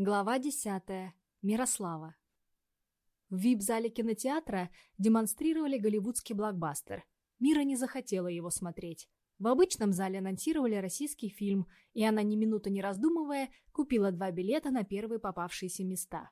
Глава десятая. Мирослава. В вип-зале кинотеатра демонстрировали голливудский блокбастер. Мира не захотела его смотреть. В обычном зале анонсировали российский фильм, и она, ни минуты не раздумывая, купила два билета на первые попавшиеся места.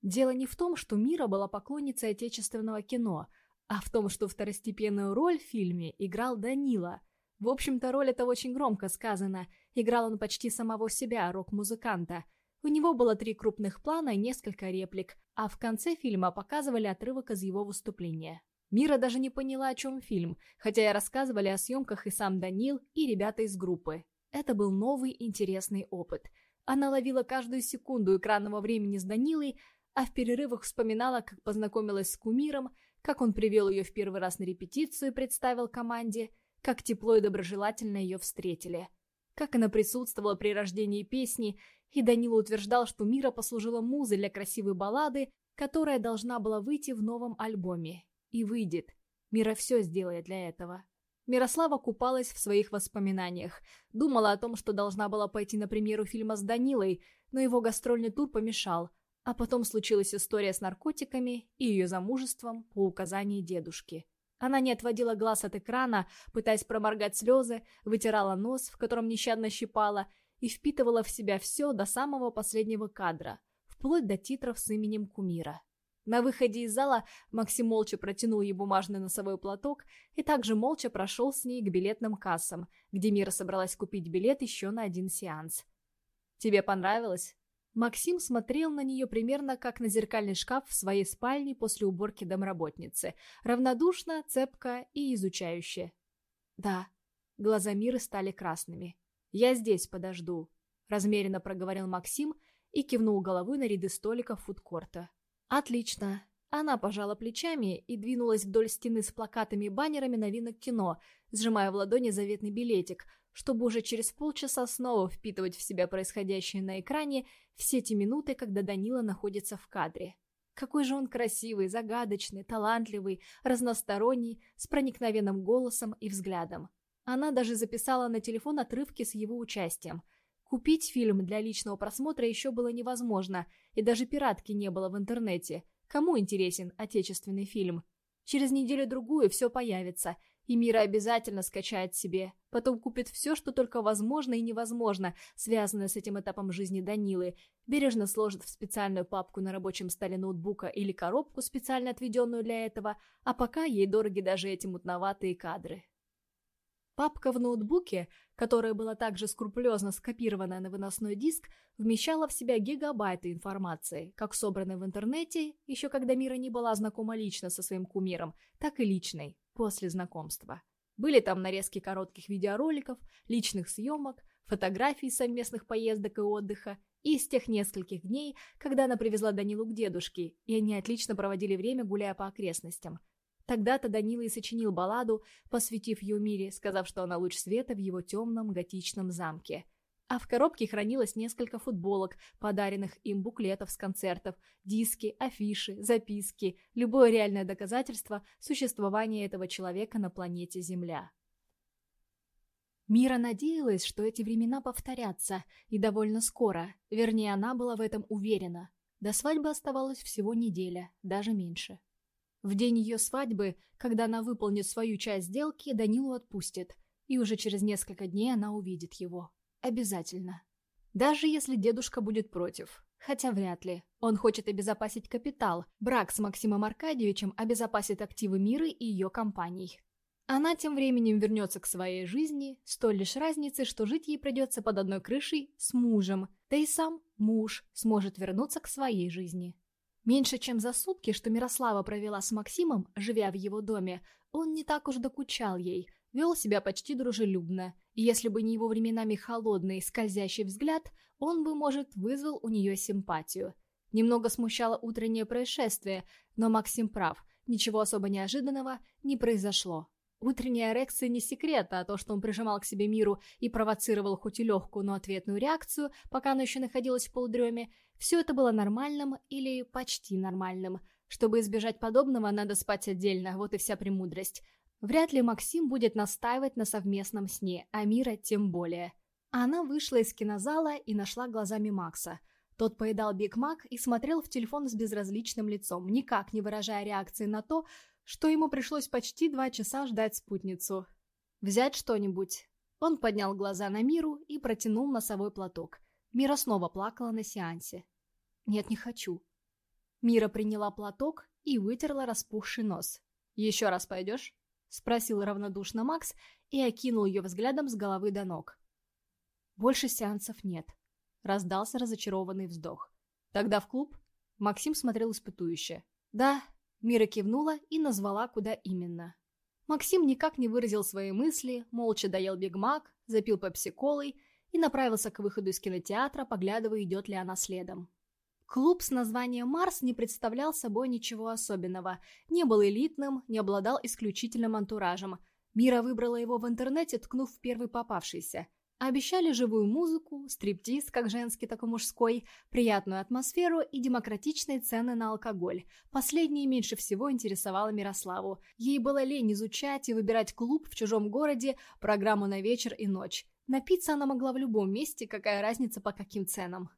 Дело не в том, что Мира была поклонницей отечественного кино, а в том, что второстепенную роль в фильме играл Данила. В общем-то, роль это очень громко сказано. Играл он почти самого себя, рок-музыканта – у него было три крупных плана и несколько реплик, а в конце фильма показывали отрывок из его выступления. Мира даже не поняла, о чем фильм, хотя и рассказывали о съемках и сам Данил, и ребята из группы. Это был новый интересный опыт. Она ловила каждую секунду экранного времени с Данилой, а в перерывах вспоминала, как познакомилась с кумиром, как он привел ее в первый раз на репетицию и представил команде, как тепло и доброжелательно ее встретили, как она присутствовала при рождении песни и Данила утверждал, что Мира послужила музой для красивой баллады, которая должна была выйти в новом альбоме. И выйдет. Мира все сделает для этого. Мирослава купалась в своих воспоминаниях. Думала о том, что должна была пойти на премьеру фильма с Данилой, но его гастрольный тур помешал. А потом случилась история с наркотиками и ее замужеством по указанию дедушки. Она не отводила глаз от экрана, пытаясь проморгать слезы, вытирала нос, в котором нещадно щипала, и впитывала в себя все до самого последнего кадра, вплоть до титров с именем кумира. На выходе из зала Максим молча протянул ей бумажный носовой платок и также молча прошел с ней к билетным кассам, где Мира собралась купить билет еще на один сеанс. «Тебе понравилось?» Максим смотрел на нее примерно как на зеркальный шкаф в своей спальне после уборки домработницы, равнодушно, цепко и изучающе. «Да». Глаза Миры стали красными. «Я здесь подожду», — размеренно проговорил Максим и кивнул головой на ряды столиков фудкорта. «Отлично». Она пожала плечами и двинулась вдоль стены с плакатами и баннерами новинок кино, сжимая в ладони заветный билетик, чтобы уже через полчаса снова впитывать в себя происходящее на экране все те минуты, когда Данила находится в кадре. Какой же он красивый, загадочный, талантливый, разносторонний, с проникновенным голосом и взглядом. Она даже записала на телефон отрывки с его участием. Купить фильм для личного просмотра еще было невозможно, и даже пиратки не было в интернете. Кому интересен отечественный фильм? Через неделю-другую все появится, и Мира обязательно скачает себе. Потом купит все, что только возможно и невозможно, связанное с этим этапом жизни Данилы. Бережно сложит в специальную папку на рабочем столе ноутбука или коробку, специально отведенную для этого, а пока ей дороги даже эти мутноватые кадры. Папка в ноутбуке, которая была также скрупулезно скопирована на выносной диск, вмещала в себя гигабайты информации, как собранной в интернете, еще когда Мира не была знакома лично со своим кумиром, так и личной, после знакомства. Были там нарезки коротких видеороликов, личных съемок, фотографий совместных поездок и отдыха, и из тех нескольких дней, когда она привезла Данилу к дедушке, и они отлично проводили время, гуляя по окрестностям, Тогда-то Данила и сочинил балладу, посвятив ее мире, сказав, что она луч света в его темном готичном замке. А в коробке хранилось несколько футболок, подаренных им буклетов с концертов, диски, афиши, записки, любое реальное доказательство существования этого человека на планете Земля. Мира надеялась, что эти времена повторятся, и довольно скоро, вернее, она была в этом уверена. До свадьбы оставалось всего неделя, даже меньше. В день ее свадьбы, когда она выполнит свою часть сделки, Данилу отпустит, и уже через несколько дней она увидит его. Обязательно. Даже если дедушка будет против. Хотя вряд ли. Он хочет обезопасить капитал. Брак с Максимом Аркадьевичем обезопасит активы мира и ее компаний. Она тем временем вернется к своей жизни, с той лишь разницей, что жить ей придется под одной крышей с мужем, да и сам муж сможет вернуться к своей жизни. Меньше чем за сутки, что Мирослава провела с Максимом, живя в его доме, он не так уж докучал ей, вел себя почти дружелюбно, и если бы не его временами холодный, скользящий взгляд, он бы, может, вызвал у нее симпатию. Немного смущало утреннее происшествие, но Максим прав, ничего особо неожиданного не произошло. Утренняя эрекция не секрет, а то, что он прижимал к себе миру и провоцировал хоть и легкую, но ответную реакцию, пока она еще находилась в полудреме, все это было нормальным или почти нормальным. Чтобы избежать подобного, надо спать отдельно, вот и вся премудрость. Вряд ли Максим будет настаивать на совместном сне, а Мира тем более. Она вышла из кинозала и нашла глазами Макса. Тот поедал Биг Мак и смотрел в телефон с безразличным лицом, никак не выражая реакции на то, что ему пришлось почти два часа ждать спутницу. «Взять что-нибудь?» Он поднял глаза на Миру и протянул носовой платок. Мира снова плакала на сеансе. «Нет, не хочу». Мира приняла платок и вытерла распухший нос. «Еще раз пойдешь?» — спросил равнодушно Макс и окинул ее взглядом с головы до ног. «Больше сеансов нет», — раздался разочарованный вздох. «Тогда в клуб?» Максим смотрел испытующе. «Да», — Мира кивнула и назвала, куда именно. Максим никак не выразил свои мысли, молча доел бигмак, запил пепси-колой и направился к выходу из кинотеатра, поглядывая, идет ли она следом. Клуб с названием «Марс» не представлял собой ничего особенного, не был элитным, не обладал исключительным антуражем. Мира выбрала его в интернете, ткнув в первый попавшийся. Обещали живую музыку, стриптиз, как женский, так и мужской, приятную атмосферу и демократичные цены на алкоголь. Последнее меньше всего интересовало Мирославу. Ей было лень изучать и выбирать клуб в чужом городе, программу на вечер и ночь. Напиться она могла в любом месте, какая разница по каким ценам.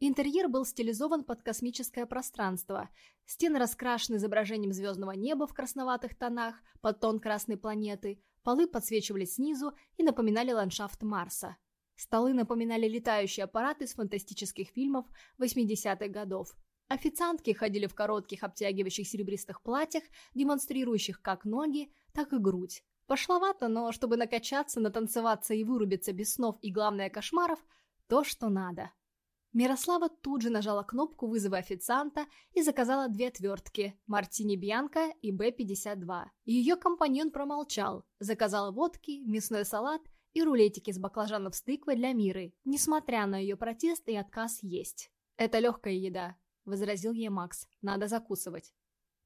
Интерьер был стилизован под космическое пространство. Стены раскрашены изображением звездного неба в красноватых тонах, под тон красной планеты, полы подсвечивали снизу и напоминали ландшафт Марса. Столы напоминали летающие аппараты из фантастических фильмов 80-х годов. Официантки ходили в коротких обтягивающих серебристых платьях, демонстрирующих как ноги, так и грудь. Пошловато, но чтобы накачаться, натанцеваться и вырубиться без снов и, главное, кошмаров, то, что надо. Мирослава тут же нажала кнопку вызова официанта и заказала две отвертки – мартини Бьянка и Б-52. Ее компаньон промолчал, заказал водки, мясной салат и рулетики с баклажанов с тыквой для Миры, несмотря на ее протест и отказ есть. «Это легкая еда», – возразил ей Макс, – «надо закусывать».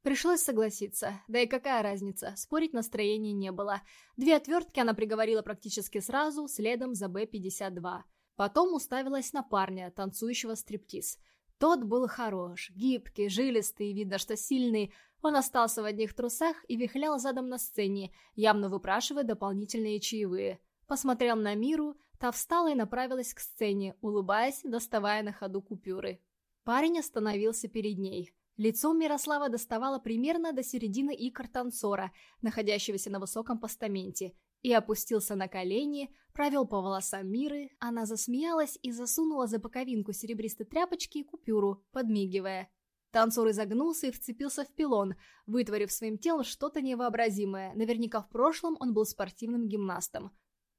Пришлось согласиться, да и какая разница, спорить настроения не было. Две отвертки она приговорила практически сразу, следом за Б-52. Потом уставилась на парня, танцующего стриптиз. Тот был хорош, гибкий, жилистый, видно, что сильный. Он остался в одних трусах и вихлял задом на сцене, явно выпрашивая дополнительные чаевые. Посмотрел на Миру, та встала и направилась к сцене, улыбаясь, доставая на ходу купюры. Парень остановился перед ней. Лицо Мирослава доставало примерно до середины икр танцора, находящегося на высоком постаменте, и опустился на колени, провел по волосам Миры, она засмеялась и засунула за боковинку серебристой тряпочки купюру, подмигивая. Танцор изогнулся и вцепился в пилон, вытворив своим телом что-то невообразимое. Наверняка в прошлом он был спортивным гимнастом.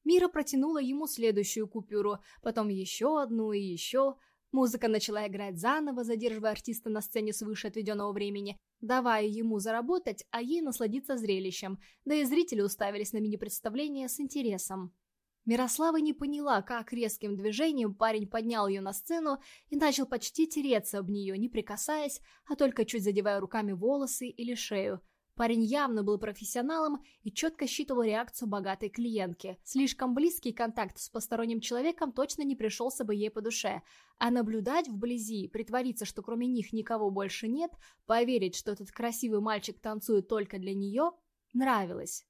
Мира протянула ему следующую купюру, потом еще одну и еще. Музыка начала играть заново, задерживая артиста на сцене свыше отведенного времени, давая ему заработать, а ей насладиться зрелищем, да и зрители уставились на мини-представление с интересом. Мирослава не поняла, как резким движением парень поднял ее на сцену и начал почти тереться об нее, не прикасаясь, а только чуть задевая руками волосы или шею, Парень явно был профессионалом и четко считывал реакцию богатой клиентки. Слишком близкий контакт с посторонним человеком точно не пришелся бы ей по душе. А наблюдать вблизи, притвориться, что кроме них никого больше нет, поверить, что этот красивый мальчик танцует только для нее, нравилось.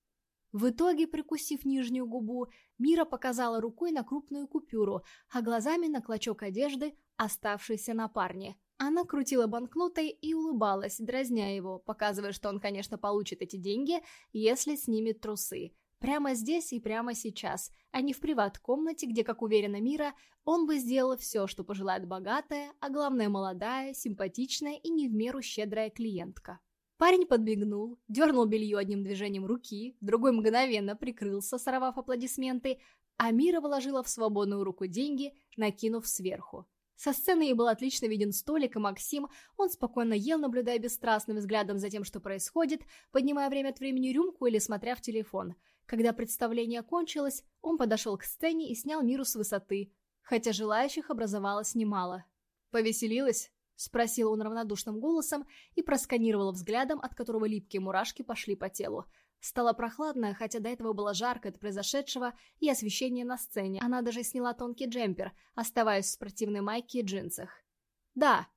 В итоге, прикусив нижнюю губу, Мира показала рукой на крупную купюру, а глазами на клочок одежды, оставшийся на парне. Она крутила банкнотой и улыбалась, дразня его, показывая, что он, конечно, получит эти деньги, если снимет трусы. Прямо здесь и прямо сейчас, а не в приват-комнате, где, как уверена Мира, он бы сделал все, что пожелает богатая, а главное молодая, симпатичная и не в меру щедрая клиентка. Парень подбегнул, дернул белье одним движением руки, другой мгновенно прикрылся, сорвав аплодисменты, а Мира вложила в свободную руку деньги, накинув сверху. Со сцены ей был отлично виден столик, и Максим, он спокойно ел, наблюдая бесстрастным взглядом за тем, что происходит, поднимая время от времени рюмку или смотря в телефон. Когда представление кончилось, он подошел к сцене и снял миру с высоты, хотя желающих образовалось немало. «Повеселилась?» — спросил он равнодушным голосом и просканировал взглядом, от которого липкие мурашки пошли по телу. Стало прохладно, хотя до этого было жарко от произошедшего и освещение на сцене. Она даже сняла тонкий джемпер, оставаясь в спортивной майке и джинсах. «Да».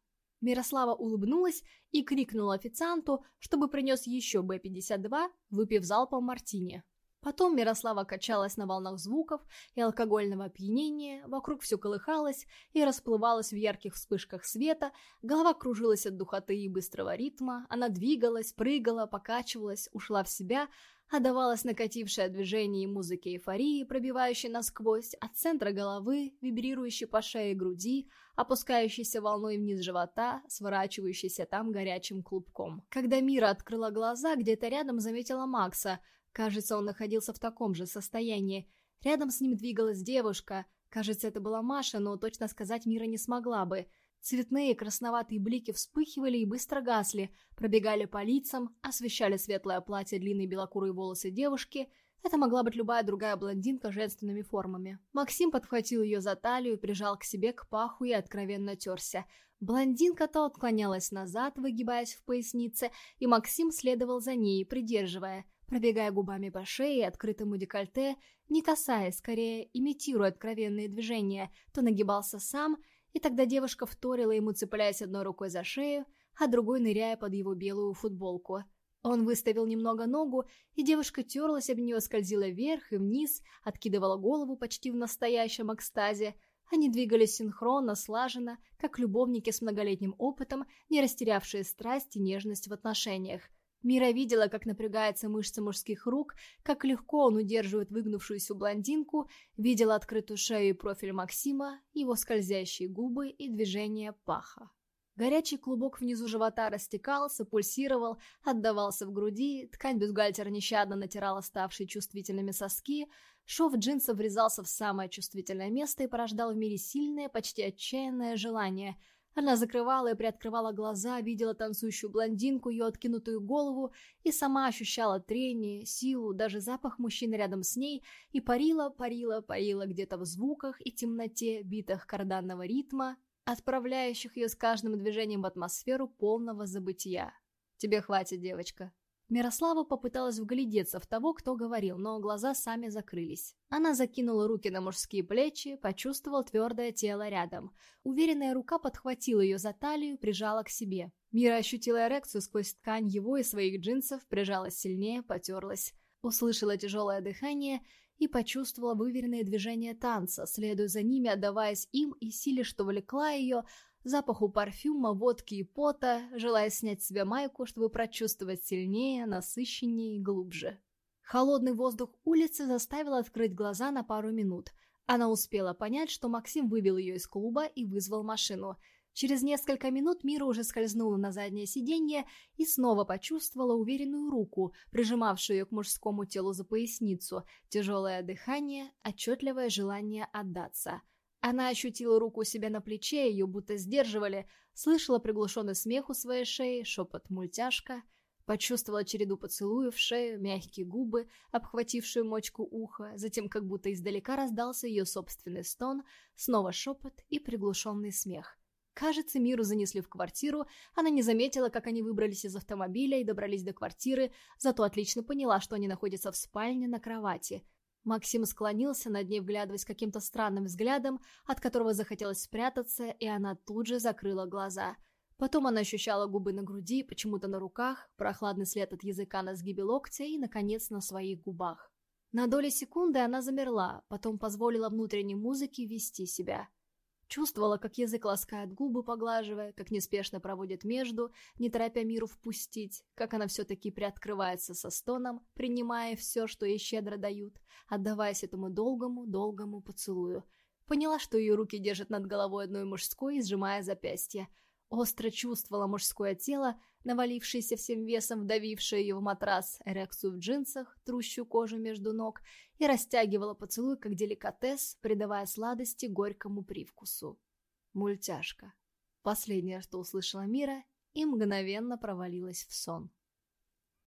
Мирослава улыбнулась и крикнула официанту, чтобы принес еще Б-52, выпив залпом мартини. Потом Мирослава качалась на волнах звуков и алкогольного опьянения, вокруг все колыхалось и расплывалось в ярких вспышках света, голова кружилась от духоты и быстрого ритма, она двигалась, прыгала, покачивалась, ушла в себя, отдавалась накатившее движение и музыке эйфории, пробивающей насквозь, от центра головы, вибрирующей по шее и груди, опускающейся волной вниз живота, сворачивающейся там горячим клубком. Когда Мира открыла глаза, где-то рядом заметила Макса – Кажется, он находился в таком же состоянии. Рядом с ним двигалась девушка. Кажется, это была Маша, но точно сказать Мира не смогла бы. Цветные красноватые блики вспыхивали и быстро гасли, пробегали по лицам, освещали светлое платье, длинные белокурые волосы девушки. Это могла быть любая другая блондинка с женственными формами. Максим подхватил ее за талию, прижал к себе к паху и откровенно терся. Блондинка то отклонялась назад, выгибаясь в пояснице, и Максим следовал за ней, придерживая пробегая губами по шее и открытому декольте, не касаясь, скорее имитируя откровенные движения, то нагибался сам, и тогда девушка вторила ему, цепляясь одной рукой за шею, а другой ныряя под его белую футболку. Он выставил немного ногу, и девушка терлась об нее, скользила вверх и вниз, откидывала голову почти в настоящем экстазе. Они двигались синхронно, слаженно, как любовники с многолетним опытом, не растерявшие страсть и нежность в отношениях. Мира видела, как напрягаются мышцы мужских рук, как легко он удерживает выгнувшуюся блондинку, видела открытую шею и профиль Максима, его скользящие губы и движение паха. Горячий клубок внизу живота растекался, пульсировал, отдавался в груди, ткань бюстгальтера нещадно натирала ставшие чувствительными соски, шов джинсов врезался в самое чувствительное место и порождал в мире сильное, почти отчаянное желание – она закрывала и приоткрывала глаза, видела танцующую блондинку, ее откинутую голову, и сама ощущала трение, силу, даже запах мужчины рядом с ней, и парила, парила, парила где-то в звуках и темноте, битах карданного ритма, отправляющих ее с каждым движением в атмосферу полного забытия. «Тебе хватит, девочка», Мирослава попыталась вглядеться в того, кто говорил, но глаза сами закрылись. Она закинула руки на мужские плечи, почувствовал твердое тело рядом. Уверенная рука подхватила ее за талию, прижала к себе. Мира ощутила эрекцию сквозь ткань его и своих джинсов, прижалась сильнее, потерлась. Услышала тяжелое дыхание и почувствовала выверенные движения танца, следуя за ними, отдаваясь им и силе, что влекла ее, запаху парфюма, водки и пота, желая снять с себя майку, чтобы прочувствовать сильнее, насыщеннее и глубже. Холодный воздух улицы заставил открыть глаза на пару минут. Она успела понять, что Максим вывел ее из клуба и вызвал машину. Через несколько минут Мира уже скользнула на заднее сиденье и снова почувствовала уверенную руку, прижимавшую ее к мужскому телу за поясницу, тяжелое дыхание, отчетливое желание отдаться – она ощутила руку у себя на плече, ее будто сдерживали, слышала приглушенный смех у своей шеи, шепот мультяшка, почувствовала череду поцелуев в шею, мягкие губы, обхватившие мочку уха, затем как будто издалека раздался ее собственный стон, снова шепот и приглушенный смех. Кажется, Миру занесли в квартиру, она не заметила, как они выбрались из автомобиля и добрались до квартиры, зато отлично поняла, что они находятся в спальне на кровати. Максим склонился над ней, вглядываясь каким-то странным взглядом, от которого захотелось спрятаться, и она тут же закрыла глаза. Потом она ощущала губы на груди, почему-то на руках, прохладный след от языка на сгибе локтя и, наконец, на своих губах. На доли секунды она замерла, потом позволила внутренней музыке вести себя – Чувствовала, как язык ласкает губы, поглаживая, как неспешно проводит между, не торопя миру впустить, как она все-таки приоткрывается со стоном, принимая все, что ей щедро дают, отдаваясь этому долгому-долгому поцелую. Поняла, что ее руки держат над головой одной мужской, сжимая запястье. Остро чувствовала мужское тело, навалившееся всем весом, вдавившее ее в матрас, эрекцию в джинсах, трущую кожу между ног, и растягивала поцелуй, как деликатес, придавая сладости горькому привкусу. Мультяшка. Последнее, что услышала Мира, и мгновенно провалилась в сон.